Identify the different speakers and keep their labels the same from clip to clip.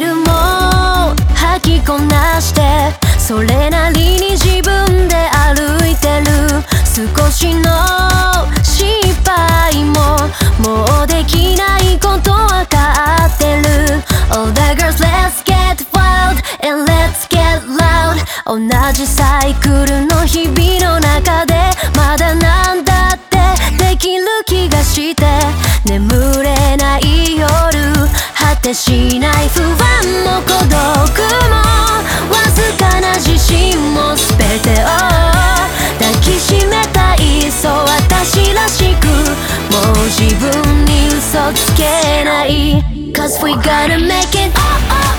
Speaker 1: ルも吐きこなしてそれなりに自分で歩いてる。少しの失敗ももうできないことわかってる。All the girls let's get wild and let's get loud 同じサイクルの日々の中でまだなんだってできる気がして眠れない。しない不安も孤独もわずかな自信も全てを抱きしめたいそう私らしくもう自分に嘘つけない Cause we gotta make it oh, oh,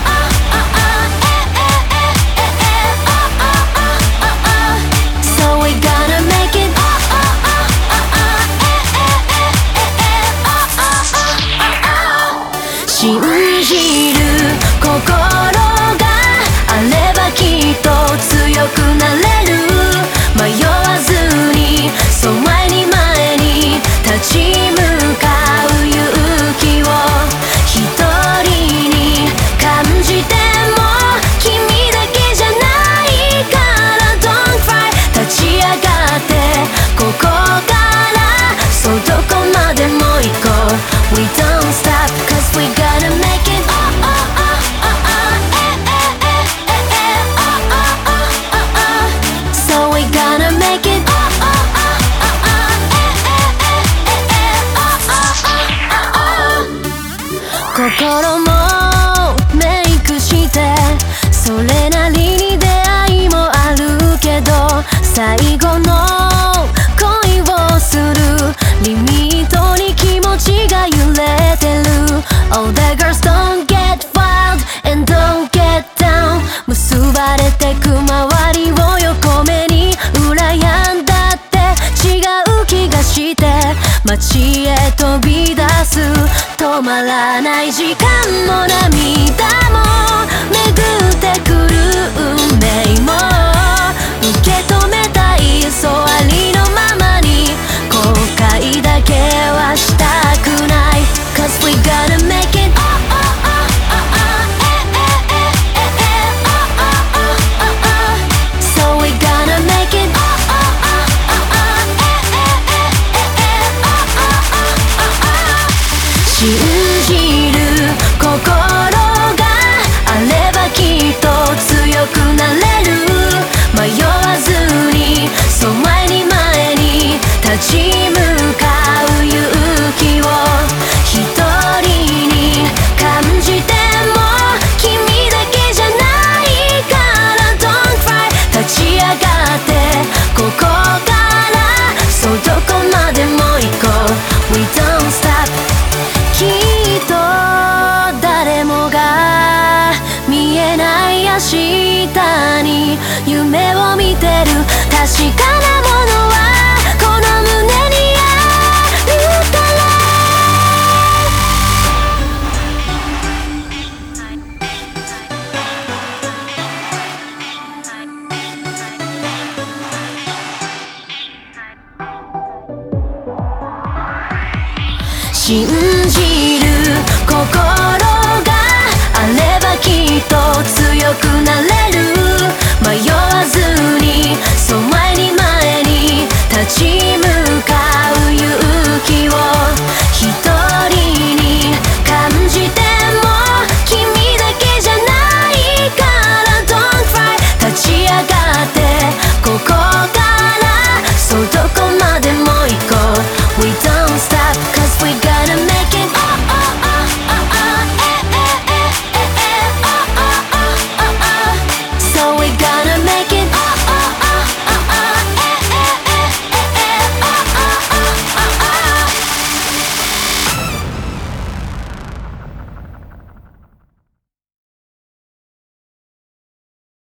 Speaker 1: 心もメイクしてそれなりに出会いもあるけど最後の恋をする。リミットに気持ちが揺れてる。All the girls don't get wild and don't get down 結ばれてく止まらない時間も涙も巡ってくる運命も信る。確かなものはこの胸にある。から信じる心。